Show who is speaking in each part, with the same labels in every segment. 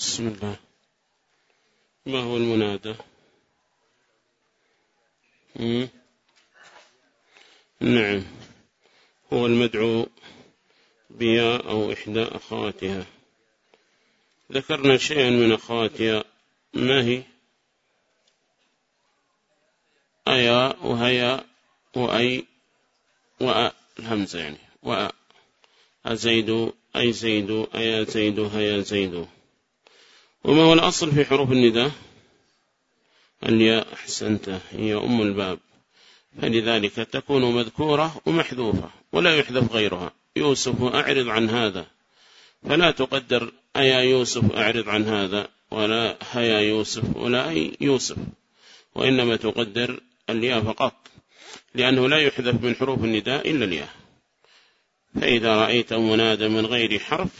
Speaker 1: بسم الله. ما هو المنادى؟ نعم. هو المدعو بيا أو إحدى أخواتها. ذكرنا شيئا من أخواتها. ما هي؟ أيا وهيا وأي وأ. الهمزة يعني. وأ. أزيد أي زيد أيا زيد هيا زيد. وما هو الأصل في حروف النداء؟ الياء أحسنت هي أم الباب. فلذلك تكون مذكورة ومحذوفة ولا يحذف غيرها. يوسف أعرض عن هذا. فلا تقدر أيا يوسف أعرض عن هذا. ولا هيا يوسف ولا أي يوسف. وإنما تقدر الياء فقط لأنه لا يحذف من حروف النداء إلا الياء. فإذا رأيت منادى من غير حرف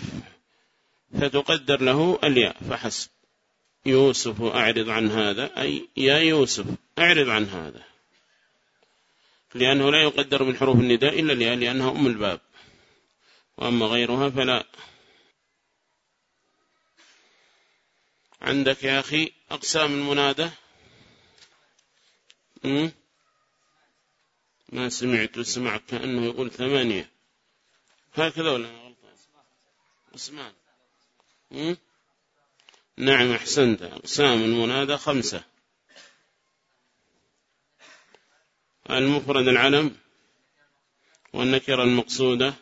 Speaker 1: فتقدر له الياء. فحسب. يوسف أعرض عن هذا. أي يا يوسف أعرض عن هذا. لأنه لا يقدر من حروف النداء إلا الياء لأنها أم الباب. وأما غيرها فلا. عندك يا أخي أقسام المنادى؟ ما سمعت وسمعت كأنه يقول ثمانية. هكذا ولا؟ غلطان اسمان نعم أحسنت. أقسام المنادى خمسة. المفرد العلم والنكرة المقصودة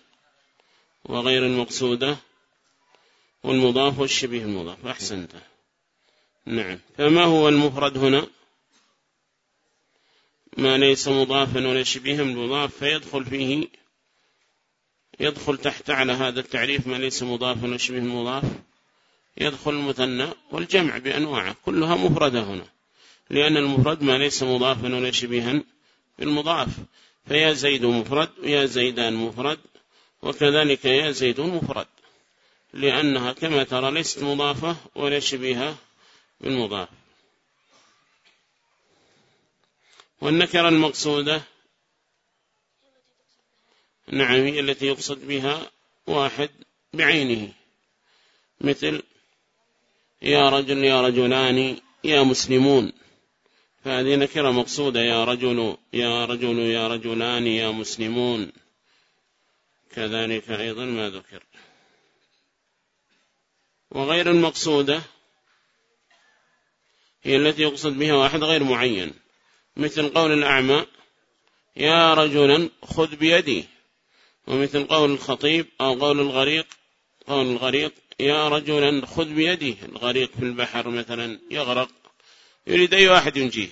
Speaker 1: وغير المقصودة والمضاف والشبيه المضاف. أحسنت. نعم. فما هو المفرد هنا؟ ما ليس مضافا ولا شبيها مضاف فيدخل فيه يدخل تحت على هذا التعريف ما ليس مضافا ولا شبيه مضاف يدخل المثنى والجمع بأنواعه كلها مفردة هنا. لأن المفرد ما ليس مضافا ولا شبيها بالمضاف. فيا زيد مفرد ويا زيدان مفرد وكذلك يا زيد مفرد. لأنها كما ترى ليست مضافة ولا شبيهة بالمضاف. والنكرة المقصودة نعم هي التي يقصد بها واحد بعينه مثل يا رجل يا رجلان يا مسلمون. فهذه نكرة مقصودة يا رجل يا رجل يا رجلان يا مسلمون. كذلك أيضا ما ذكر. وغير المقصودة هي التي يقصد بها واحد غير معين. مثل قول الأعمى يا رجلا خذ بيدي. ومثل قول الخطيب أو قول الغريق قول الغريق يا رجلا خذ بيدي الغريق في البحر مثلا يغرق يريد أي واحد ينجيه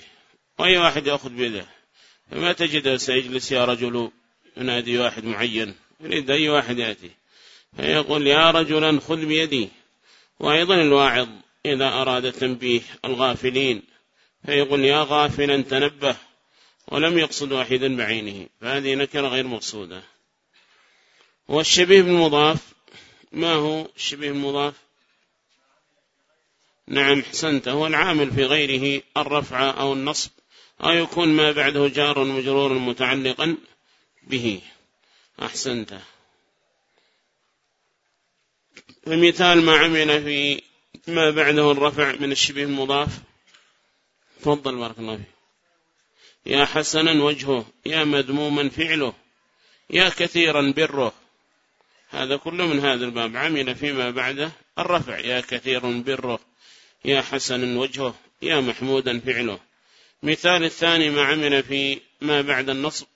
Speaker 1: وأي واحد يأخذ بيده. فما تجد سيجلس يا رجل ينادي واحد معين يريد أي واحد يأتي. فيقول يا رجلا خذ بيدي. وأيضا الواعظ إذا أراد تنبيه الغافلين فيقول يا غافلا تنبه ولم يقصد واحدا بعينه. فهذه نكرة غير مقصودة. والشبيه بالمضاف ما هو الشبيه المضاف نعم حسنت. هو العامل في غيره الرفع أو النصب أو يكون ما بعده جار مجرور متعلقا به. أحسنت. فمثال ما عمل في ما بعده الرفع من الشبه المضاف. تفضل بارك الله فيه يا حسنا وجهه يا مذموما فعله يا كثيرا بره. هذا كله من هذا الباب. عمل فيما بعده. الرفع. يا كثير بره. يا حسن وجهه. يا محمودا فعله. مثال الثاني ما عمل في ما بعد النصب.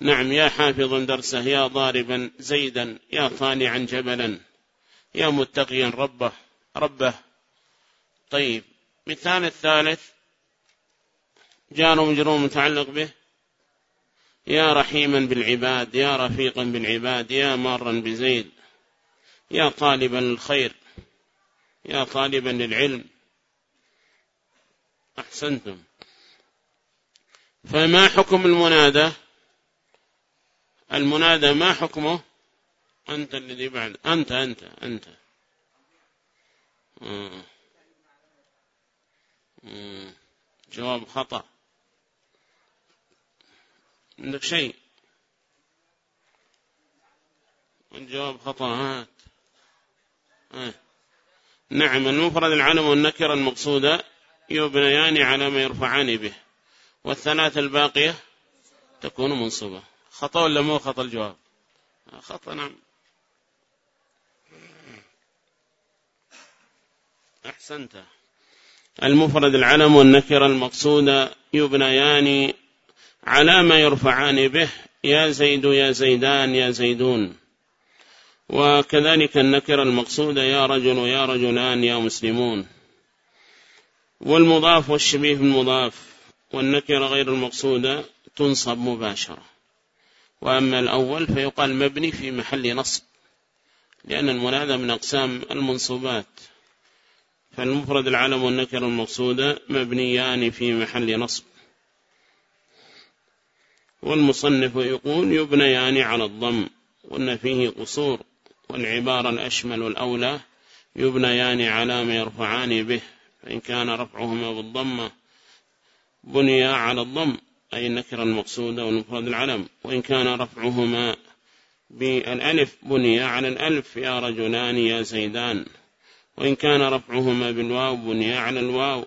Speaker 1: نعم يا حافظا درسه. يا ضاربا زيدا. يا طالعا جبلا. يا متقيا ربه. ربه. طيب مثال الثالث. جار مجرور متعلق به. يا رحيما بالعباد يا رفيقا بالعباد يا مارا بزيد يا طالبا للخير يا طالبا للعلم. أحسنتم. فما حكم المنادى؟ المنادى ما حكمه؟ أنت الذي بعد أنت أنت أنت. آه. آه. جواب خطأ. عندك شيء؟ الجواب خطأ هات. نعم المفرد العلم والنكرة المقصودة يبنيان على ما يرفعان به والثلاث الباقية تكون منصوبة. خطأ ولا مو خطأ الجواب؟ خطأ نعم. أحسنت. المفرد العلم والنكرة المقصودة يبنيان على ما يرفعان به يا زيد يا زيدان يا زيدون. وكذلك النكرة المقصودة يا رجل يا رجلان يا مسلمون. والمضاف والشبيه بالمضاف والنكرة غير المقصودة تنصب مباشرة. وأما الأول فيقال مبني في محل نصب لأن المنادى من أقسام المنصوبات. فالمفرد العلم والنكر المقصودة مبنيان في محل نصب. والمصنف يقول يبنيان على الضم وأن فيه قصور والعبارة الأشمل الأولى يبنيان على ما يرفعان به فإن كان رفعهما بالضمة بنيا على الضم أي النكرة المقصودة والمفرد العلم وإن كان رفعهما بالألف بنيا على الألف يا رجلان يا زيدان. وإن كان رفعهما بالواو بنيا على الواو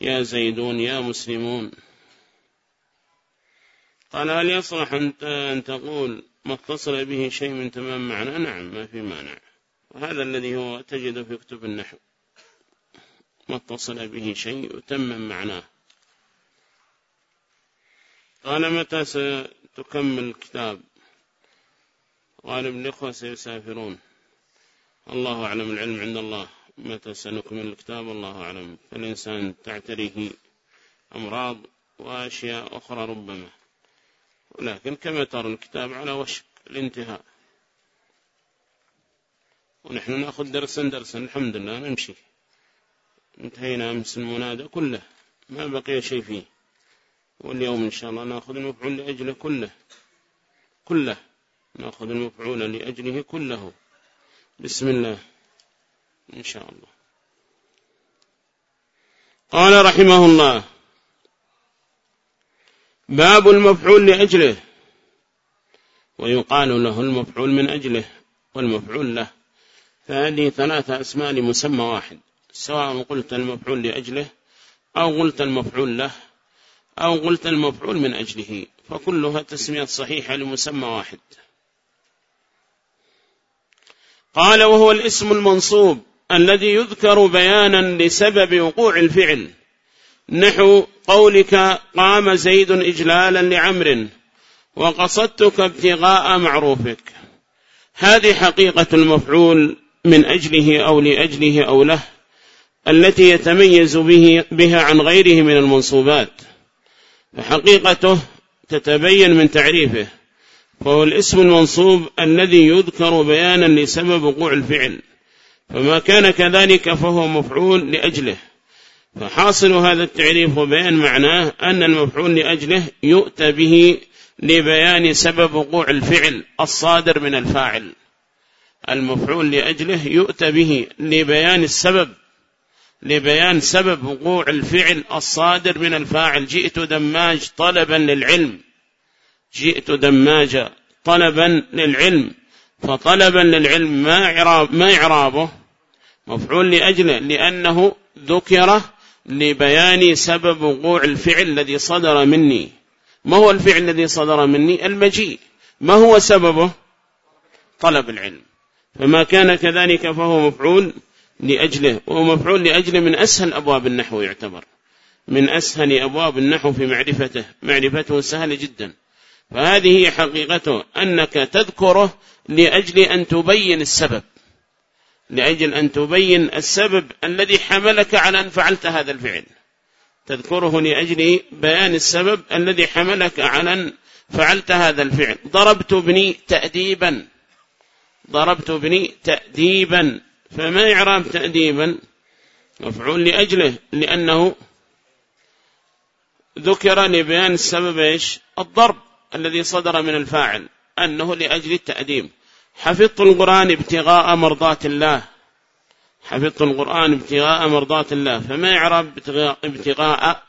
Speaker 1: يا زيدون يا مسلمون. قال هل يصلح أن تقول ما اتصل به شيء من تمام معنى؟ نعم ما في مانع. وهذا الذي هو تجد في كتب النحو. ما اتصل به شيء يتمم معناه. قال متى ستكمل الكتاب؟ غالب الإخوة سيسافرون. الله أعلم العلم عند الله. متى سنكمل الكتاب؟ الله أعلم. فالإنسان تعتريه أمراض وأشياء أخرى ربما. ولكن كما ترى الكتاب على وشك الانتهاء. ونحن نأخذ درسا درسا الحمد لله نمشي. انتهينا أمس المنادى كله ما بقي شيء فيه. واليوم إن شاء الله نأخذ المفعول لأجله كله. كله. نأخذ المفعول لأجله كله. بسم الله. إن شاء الله. قال رحمه الله باب المفعول لأجله. ويقال له المفعول من أجله والمفعول له. فهذه ثلاثة أسماء لمسمى واحد. سواء قلت المفعول لأجله أو قلت المفعول له أو قلت المفعول من أجله فكلها تسمية صحيحة لمسمى واحد. قال وهو الاسم المنصوب الذي يذكر بيانا لسبب وقوع الفعل نحو قولك قام زيد إجلالا لعمر وقصدتك ابتغاء معروفك. هذه حقيقة المفعول من أجله أو لأجله أو له التي يتميز به بها عن غيره من المنصوبات. فحقيقته تتبين من تعريفه فهو الاسم المنصوب الذي يذكر بيانا لسبب وقوع الفعل فما كان كذلك فهو مفعول لأجله. فحاصل هذا التعريف وبيان معناه أن المفعول لأجله يؤتى به لبيان سبب وقوع الفعل الصادر من الفاعل. المفعول لأجله يؤتى به لبيان السبب لبيان سبب وقوع الفعل الصادر من الفاعل. جئت دماج طلبا للعلم جئت دماج طلبا للعلم فطلبا للعلم ما ما إعرابه. مفعول لأجله لأنه ذكر لبيان سبب وقوع الفعل الذي صدر مني. ما هو الفعل الذي صدر مني؟ المجيء. ما هو سببه؟ طلب العلم. فما كان كذلك فهو مفعول لأجله وهو مفعول لأجله من أسهل أبواب النحو يعتبر. من أسهل أبواب النحو في معرفته. معرفته سهل جدا. فهذه حقيقته أنك تذكره لأجل أن تبين السبب. لأجل أن تبين السبب الذي حملك على أن فعلت هذا الفعل. تذكره لأجل بيان السبب الذي حملك على أن فعلت هذا الفعل. ضربت ابني تأديبا. ضربت ابني تأديبا. فما إعراب تأديبا؟ مفعول لأجله لأنه ذكر لبيان السبب إيش؟ الضرب الذي صدر من الفاعل أنه لأجل التأديب. حفظت القرآن ابتغاء مرضات الله. حفظت القرآن ابتغاء مرضات الله. فما إعراب ابتغاء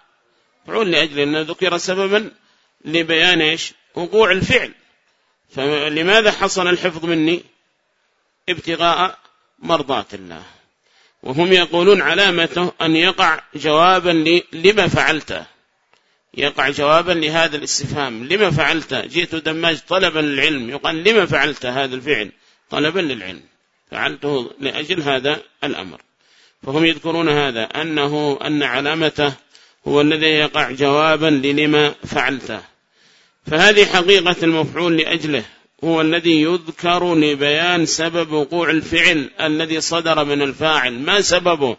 Speaker 1: فعول لأجل أنه ذكر سببا لبيان إيش؟ وقوع الفعل. فلماذا حصل الحفظ مني؟ ابتغاء مرضات الله. وهم يقولون علامته أن يقع جوابا لما فعلته. يقع جوابا لهذا الاستفهام. لما فعلت؟ جئت دماج طلبا للعلم. يقال لما فعلت هذا الفعل؟ طلبا للعلم. فعلته لأجل هذا الأمر. فهم يذكرون هذا أنه أن علامته هو الذي يقع جوابا للما فعلته. فهذه حقيقة المفعول لأجله هو الذي يذكر لبيان سبب وقوع الفعل الذي صدر من الفاعل. ما سببه؟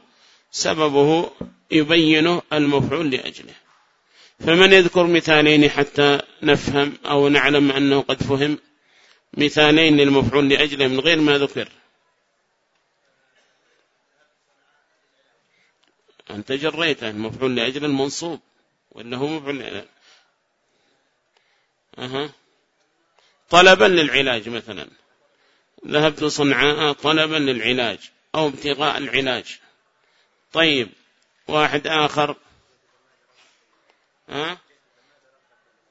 Speaker 1: سببه يبين المفعول لأجله. فمن يذكر مثالين حتى نفهم أو نعلم أنه قد فهم؟ مثالين للمفعول لأجله من غير ما ذكر. أنت جريته المفعول لأجل المنصوب ولا هو مفعول لأجل؟ أها. طلبا للعلاج مثلا. ذهبت صنعاء طلبا للعلاج أو ابتغاء العلاج. طيب واحد آخر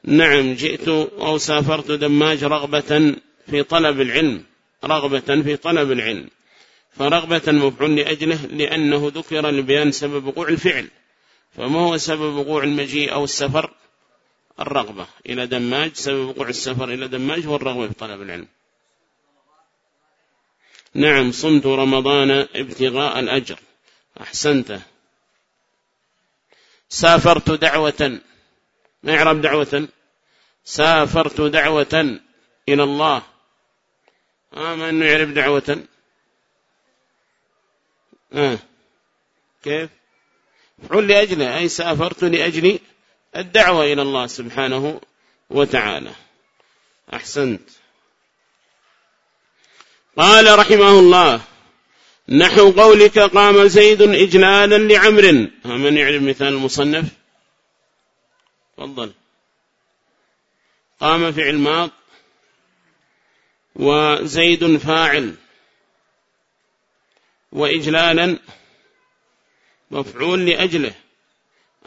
Speaker 1: نعم جئت أو سافرت دماج رغبة في طلب العلم رغبة في طلب العلم. فرغبة مفعول لأجله لأنه ذكر لبيان سبب وقوع الفعل. فما هو سبب وقوع المجيء أو السفر؟ الرغبة إلى دماج سبب وقوع السفر إلى دماج هو الرغبة في طلب العلم. نعم صمت رمضان ابتغاء الأجر. أحسنت. سافرت دعوة. ما يعرف دعوة؟ سافرت دعوة إلى الله. آه ما أنه يعرف دعوة. آه. كيف؟ فعل لأجله أي سافرت لأجل الدعوة إلى الله سبحانه وتعالى. أحسنت. قال رحمه الله نحو قولك قام زيد إجلالا لعمر. من يعرف مثال المصنف؟ تفضل. قام فعل ماض وزيد فاعل وإجلالا مفعول لأجله.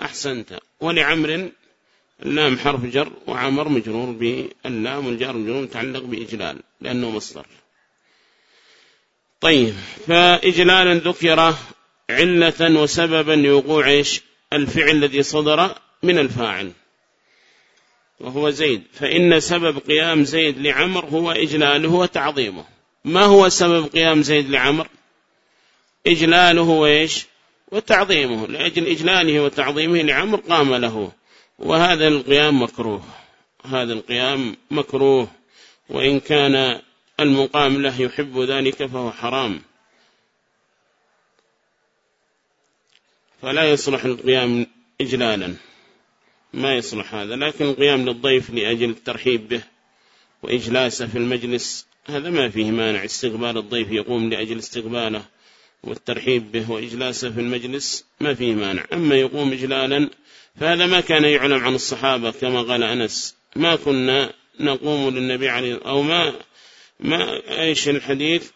Speaker 1: أحسنت. ولعمر اللام حرف جر وعمر مجرور باللام والجار مجرور متعلق بإجلال لأنه مصدر. طيب فإجلالا ذكر علة وسببا لوقوع الفعل الذي صدر من الفاعل وهو زيد. فإن سبب قيام زيد لعمر هو إجلاله وتعظيمه. ما هو سبب قيام زيد لعمر؟ إجلاله وإيش؟ وتعظيمه. لأجل إجلاله وتعظيمه لعمر قام له. وهذا القيام مكروه. هذا القيام مكروه. وإن كان المقام له يحب ذلك فهو حرام. فلا يصلح القيام إجلالا. ما يصلح هذا لكن القيام للضيف لأجل الترحيب به وإجلاسه في المجلس هذا ما فيه مانع. استقبال الضيف يقوم لأجل استقباله والترحيب به وإجلاسه في المجلس ما فيه مانع. أما يقوم إجلالا فهذا ما كان يعلم عن الصحابة كما قال أنس ما كنا نقوم للنبي عليه أو ما ما إيش الحديث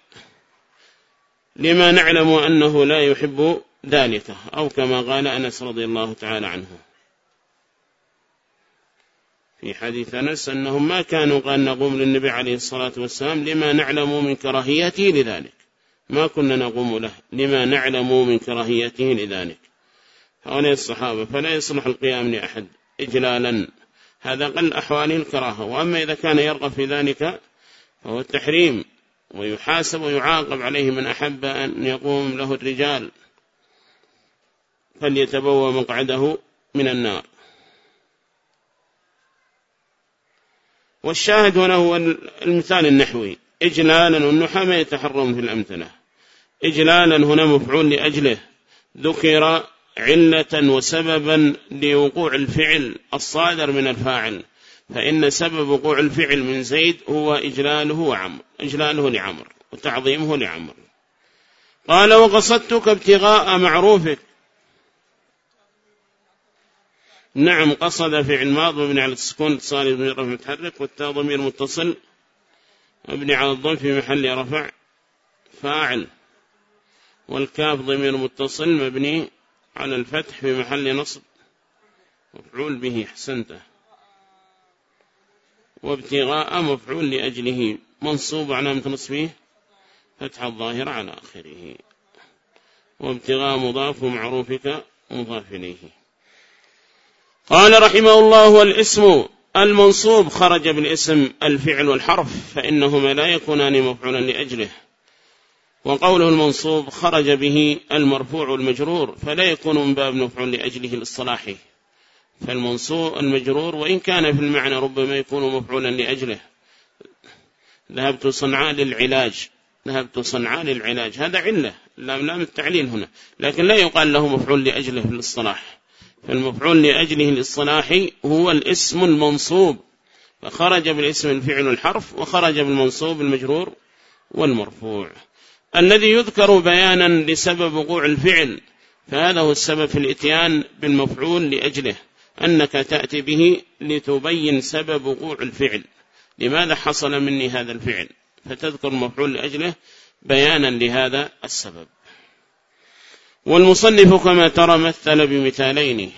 Speaker 1: لما نعلم أنه لا يحب ذلك أو كما قال أنس رضي الله تعالى عنه. في حديث أنس أنهم ما كانوا قال نقوم للنبي عليه الصلاة والسلام لما نعلم من كراهيته لذلك. ما كنا نقوم له لما نعلم من كراهيته لذلك. هؤلاء الصحابة فلا يصلح القيام لأحد إجلالا. هذا قل أحواله الكراهة. وأما إذا كان يرغب في ذلك فهو التحريم ويحاسب ويعاقب عليه من أحب أن يقوم له الرجال. فليتبوى مقعده من النار. والشاهد هنا هو المثال النحوي. إجلالا والنحى ما يتحرم في الأمثلة. إجلالا هنا مفعول لأجله. ذكر علة وسببا لوقوع الفعل الصادر من الفاعل. فإن سبب وقوع الفعل من زيد هو إجلاله وعمر إجلاله لعمر وتعظيمه لعمر. قال وقصدتك ابتغاء معروفك. نعم قصد فعل ماض مبني على السكون اتصال ضمير متحرك والتاء ضمير متصل مبني على الضم في محل رفع فاعل والكاف ضمير متصل مبني على الفتح في محل نصب مفعول به حسنته وابتغاء مفعول لأجله منصوب علامة نصبه فتح الظاهر على آخره. وابتغاء مضاف ومعروفك مضاف إليه. قال رحمه الله والاسم المنصوب خرج بالاسم الفعل والحرف فإنهما لا يكونان مفعولا لأجله. وقوله المنصوب خرج به المرفوع والمجرور فلا يكون من باب مفعول لأجله الاصطلاحي فالمنصوب المجرور وإن كان في المعنى ربما يكون مفعولا لأجله. ذهبت صنعاء للعلاج. ذهبت صنعاء للعلاج. هذا علة. لام لام التعليل هنا. لكن لا يقال له مفعول لأجله في فالمفعول لأجله الاصطلاحي هو الاسم المنصوب. فخرج بالاسم الفعل الحرف وخرج بالمنصوب المجرور والمرفوع. الذي يذكر بيانا لسبب وقوع الفعل فهذا هو السبب في الإتيان بالمفعول لأجله. أنك تأتي به لتبين سبب وقوع الفعل. لماذا حصل مني هذا الفعل؟ فتذكر المفعول لأجله بيانا لهذا السبب. والمصنف كما ترى مثل بمثالين.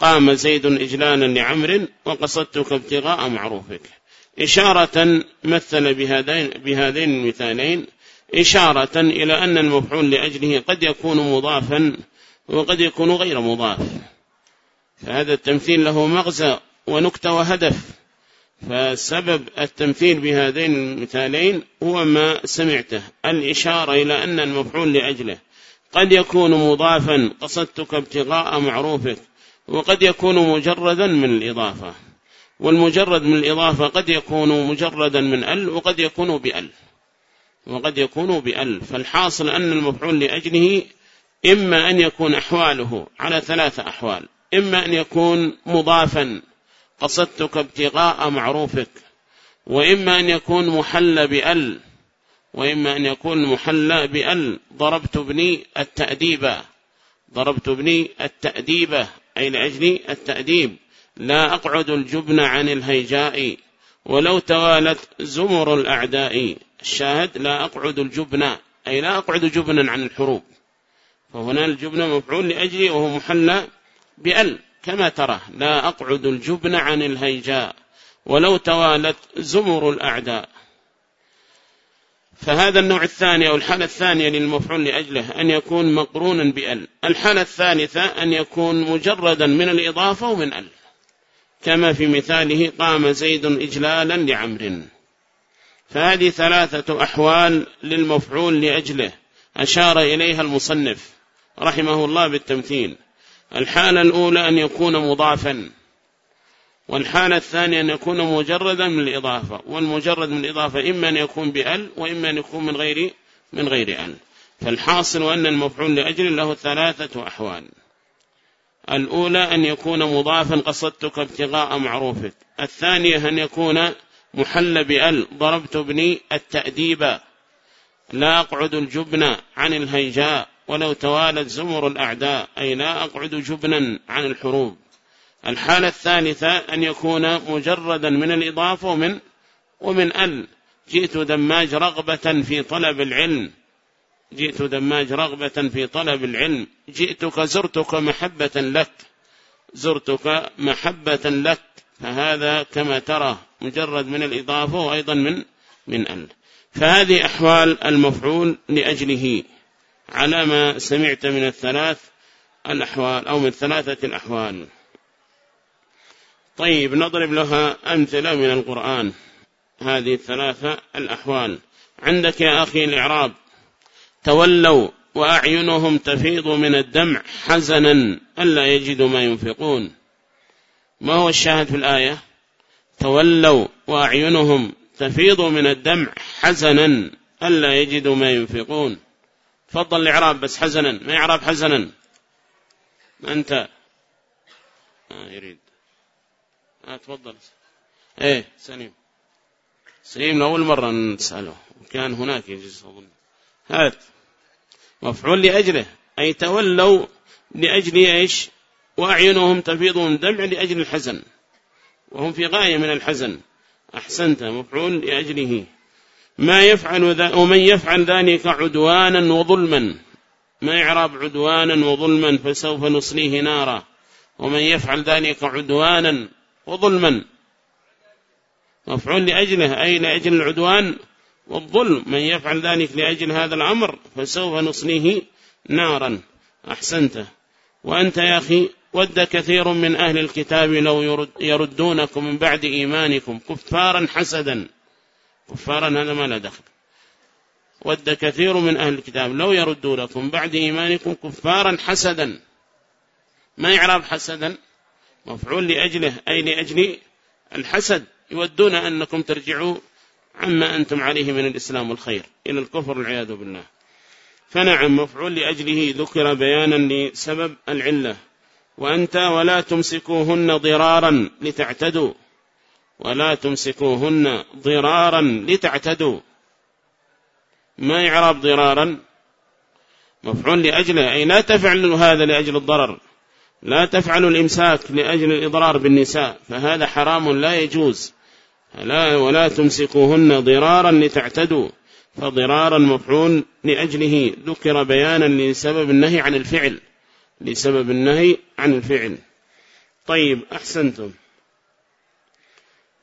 Speaker 1: قام زيد إجلالا لعمر وقصدتك ابتغاء معروفك. إشارة مثل بهذين, بهذين المثالين. إشارة إلى أن المفعول لأجله قد يكون مضافا وقد يكون غير مضاف. فهذا التمثيل له مغزى ونكتة وهدف. فسبب التمثيل بهذين المثالين هو ما سمعته الإشارة إلى أن المفعول لأجله قد يكون مضافا قصدتك ابتغاء معروفك وقد يكون مجردا من الإضافة والمجرد من الإضافة قد يكون مجردا من ال وقد يكون بأل وقد يكون بأل. فالحاصل أن المفعول لأجله إما أن يكون أحواله على ثلاثة أحوال إما أن يكون مضافا قصدتك ابتغاء معروفك وإما أن يكون محل بأل وإما أن يكون محل بأل ضربت ابني التأديب ضربت ابني التأديب أي لأجل التأديب. لا أقعد الجبن عن الهيجاء ولو توالت زمر الأعداء. الشاهد لا أقعد الجبن أي لا أقعد جبنا عن الحروب. فهنا الجبن مفعول لأجلي وهو محل بأل كما ترى لا أقعد الجبن عن الهيجاء ولو توالت زمر الأعداء. فهذا النوع الثاني أو الحالة الثانية للمفعول لأجله أن يكون مقرونا بأل. الحالة الثالثة أن يكون مجردا من الإضافة ومن أل. كما في مثاله قام زيد إجلالا لعمر فهذه ثلاثة أحوال للمفعول لأجله أشار إليها المصنف رحمه الله بالتمثيل الحالة الأولى أن يكون مضافا والحالة الثانية أن يكون مجردا من الإضافة والمجرد من الإضافة إما أن يكون بأل وإما أن يكون من غير من غير أل. فالحاصل أن المفعول لأجل له ثلاثة أحوال. الأولى أن يكون مضافا قصدتك ابتغاء معروفك. الثانية أن يكون محل بأل ضربت ابني التأديب لا أقعد الجبن عن الهيجاء. ولو توالت زمر الأعداء أي لا أقعد جبنا عن الحروب. الحالة الثالثة أن يكون مجردا من الإضافة ومن, ومن أل. جئت دماج رغبة في طلب العلم. جئت دماج رغبة في طلب العلم. جئتك زرتك محبة لك. زرتك محبة لك. فهذا كما ترى مجرد من الإضافة وأيضا من من أل. فهذه أحوال المفعول لأجله. على ما سمعت من الثلاث الأحوال أو من ثلاثة الأحوال. طيب نضرب لها أمثلة من القرآن. هذه الثلاثة الأحوال. عندك يا أخي الإعراب تولوا وأعينهم تفيض من الدمع حزنا ألا يجدوا ما ينفقون. ما هو الشاهد في الآية؟ تولوا وأعينهم تفيض من الدمع حزنا ألا يجدوا ما ينفقون. فضل الإعراب بس حزنا ما يعرب حزنا. أنت؟ آه يريد. آه تفضل. إيه سليم. سليم لأول مرة نسأله. وكان هناك يجلس أظن. هات. مفعول لأجله. أي تولوا لأجل إيش؟ وأعينهم تفيض من دمع لأجل الحزن. وهم في غاية من الحزن. أحسنت مفعول لأجله. ما يفعل ذا ومن يفعل ذلك عدوانا وظلما. ما يعرب عدوانا وظلما فسوف نصليه نارا. ومن يفعل ذلك عدوانا وظلما. مفعول لأجله. أي لأجل العدوان؟ والظلم. من يفعل ذلك لأجل هذا الأمر فسوف نصليه نارا. أحسنت. وأنت يا أخي ود كثير من أهل الكتاب لو يرد يردونكم من بعد إيمانكم كفارا حسدا. كفارا هذا ما لا دخل. ود كثير من أهل الكتاب لو يردونكم بعد إيمانكم كفارا حسدا. ما يعرب حسدا؟ مفعول لأجله أي لأجل الحسد. يودون أنكم ترجعوا عما أنتم عليه من الإسلام والخير إلى الكفر العياذ بالله. فنعم مفعول لأجله ذكر بيانا لسبب العلة. وأنت ولا تمسكوهن ضرارا لتعتدوا. ولا تمسكوهن ضرارا لتعتدوا. ما يعرب ضرارا؟ مفعول لأجله أي لا تفعلوا هذا لأجل الضرر. لا تفعلوا الإمساك لأجل الإضرار بالنساء فهذا حرام لا يجوز. لا ولا تمسكوهن ضرارا لتعتدوا. فضرارا مفعول لأجله. ذكر بيانا لسبب النهي عن الفعل. لسبب النهي عن الفعل. طيب أحسنتم.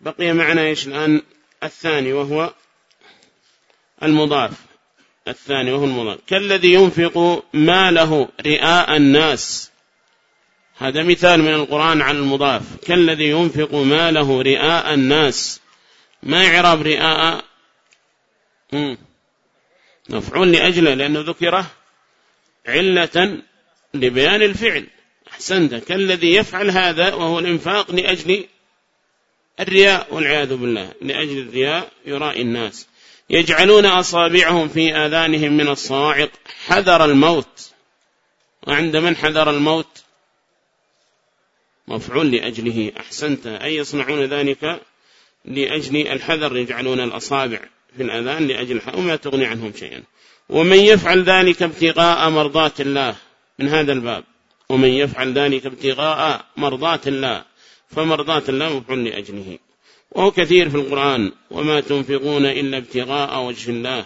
Speaker 1: بقي معنا إيش الآن؟ الثاني وهو المضاف. الثاني وهو المضاف. كالذي ينفق ماله رئاء الناس. هذا مثال من القرآن على المضاف. كالذي ينفق ماله رئاء الناس. ما إعراب رئاء؟ مفعول لأجله لأنه ذكره علة لبيان الفعل. أحسنت. كالذي يفعل هذا وهو الإنفاق لأجل الرياء والعياذ بالله. لأجل الرياء يرائي الناس. يجعلون أصابعهم في آذانهم من الصواعق حذر الموت. وعند من حذر الموت؟ مفعول لأجله. أحسنت. أي يصنعون ذلك؟ لأجل الحذر يجعلون الأصابع في الأذان لأجل وما تغني عنهم شيئا. ومن يفعل ذلك ابتغاء مرضات الله. من هذا الباب. ومن يفعل ذلك ابتغاء مرضات الله. فمرضات الله مفعول لأجله. وهو كثير في القرآن. وما تنفقون إلا ابتغاء وجه الله.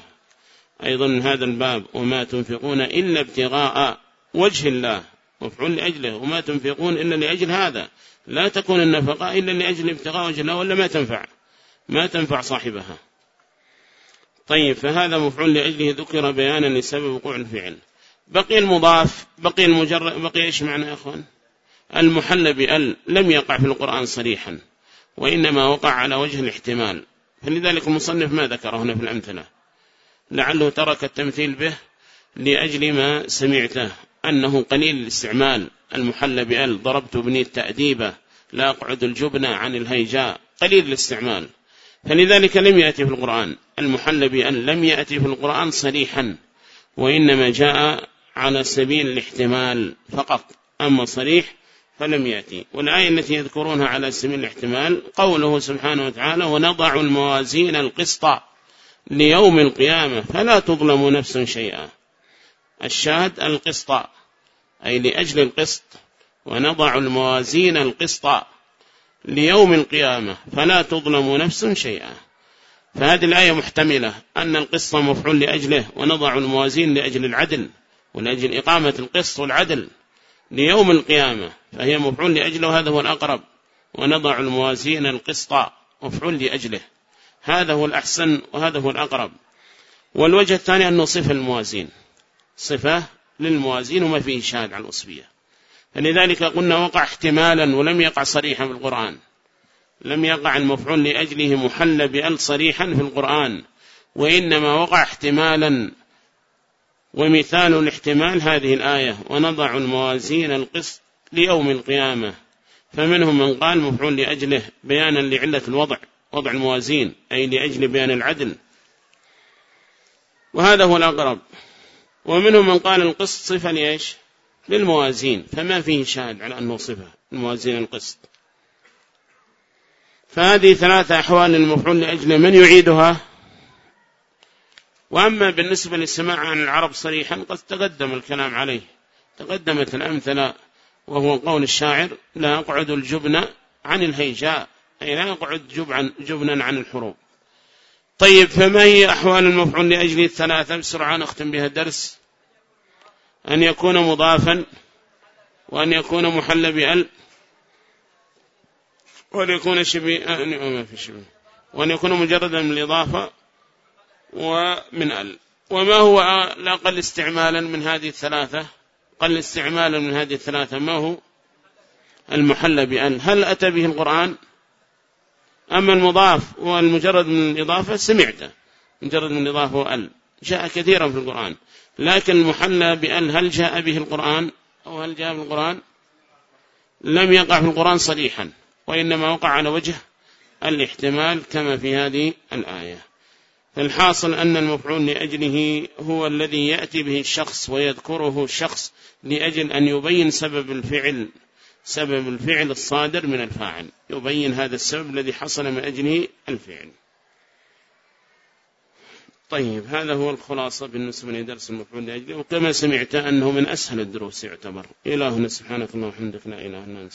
Speaker 1: أيضا هذا الباب. وما تنفقون إلا ابتغاء وجه الله. مفعول لأجله. وما تنفقون إلا لأجل هذا. لا تكون النفقة إلا لأجل ابتغاء وجه الله ولا ما تنفع. ما تنفع صاحبها. طيب فهذا مفعول لأجله. ذكر بيانا لسبب وقوع الفعل. بقي المضاف بقي المجرد بقي إيش معنى يا أخوان؟ المحل بأل لم يقع في القرآن صريحا وإنما وقع على وجه الاحتمال. فلذلك المصنف ما ذكره هنا في الأمثلة. لعله ترك التمثيل به لأجل ما سمعته أنه قليل الاستعمال. المحل بأل ضربت ابني التأديبة لا أقعد الجبنة عن الهيجاء. قليل الاستعمال. فلذلك لم يأتي في القرآن. المحل بأن لم يأتي في القرآن صريحا وإنما جاء على سبيل الاحتمال فقط. أما صريح فلم يأتي. والآية التي يذكرونها على سبيل الاحتمال قوله سبحانه وتعالى ونضع الموازين القسط ليوم القيامة فلا تظلم نفس شيئا. الشاهد القسط أي لأجل القسط ونضع الموازين القسط ليوم القيامة فلا تظلم نفس شيئا. فهذه الآية محتملة أن القسط مفعول لأجله ونضع الموازين لأجل العدل ولأجل إقامة القسط والعدل. ليوم القيامة فهي مفعول لأجله وهذا هو الأقرب. ونضع الموازين القسط مفعول لأجله. هذا هو الأحسن وهذا هو الأقرب. والوجه الثاني أن نصف الموازين. صفة للموازين وما فيه شاهد عن الأصبية فلذلك قلنا وقع احتمالا ولم يقع صريحا في القرآن. لم يقع المفعول لأجله محل بأل صريحا في القرآن. وإنما وقع احتمالا ومثال الاحتمال هذه الآية ونضع الموازين القسط ليوم القيامة. فمنهم من قال مفعول لأجله بيانا لعلة الوضع وضع الموازين أي لأجل بيان العدل. وهذا هو الأقرب. ومنهم من قال القسط صفة لإيش؟ للموازين. فما فيه شاهد على أنه صفة الموازين القسط. فهذه ثلاثة أحوال للمفعول لأجل من يعيدها؟ وأما بالنسبة للسماع عن العرب صريحا قد تقدم الكلام عليه. تقدمت الأمثلة وهو قول الشاعر لا أقعد الجبن عن الهيجاء. أي لا أقعد جبنا, جبنا عن الحروب. طيب فما هي أحوال المفعول لأجل الثلاثة؟ بسرعة نختم بها الدرس. أن يكون مضافا وأن يكون محل بأل وأن يكون شبيه. وأن يكون مجردا من الإضافة ومن أل. وما هو الأقل استعمالا من هذه الثلاثة. قل استعمالا من هذه الثلاثة ما هو المحلى بأن. هل أتى به القرآن؟ أما المضاف والمجرد من الإضافة سمعته مجرد من الإضافة وأل جاء كثيرا في القرآن. لكن المحلى بأن هل جاء به القرآن أو هل جاء في القرآن لم يقع في القرآن صريحا. وإنما وقع على وجه الاحتمال كما في هذه الآية. فالحاصل أن المفعول لأجله هو الذي يأتي به الشخص ويذكره الشخص لأجل أن يبين سبب الفعل سبب الفعل الصادر من الفاعل يبين هذا السبب الذي حصل من أجله الفعل. طيب هذا هو الخلاصة بالنسبة لدرس المفعول لأجله وكما سمعت أنه من أسهل الدروس يعتبر. إلهنا سبحانك الله وحمدك لا إله إلا أنت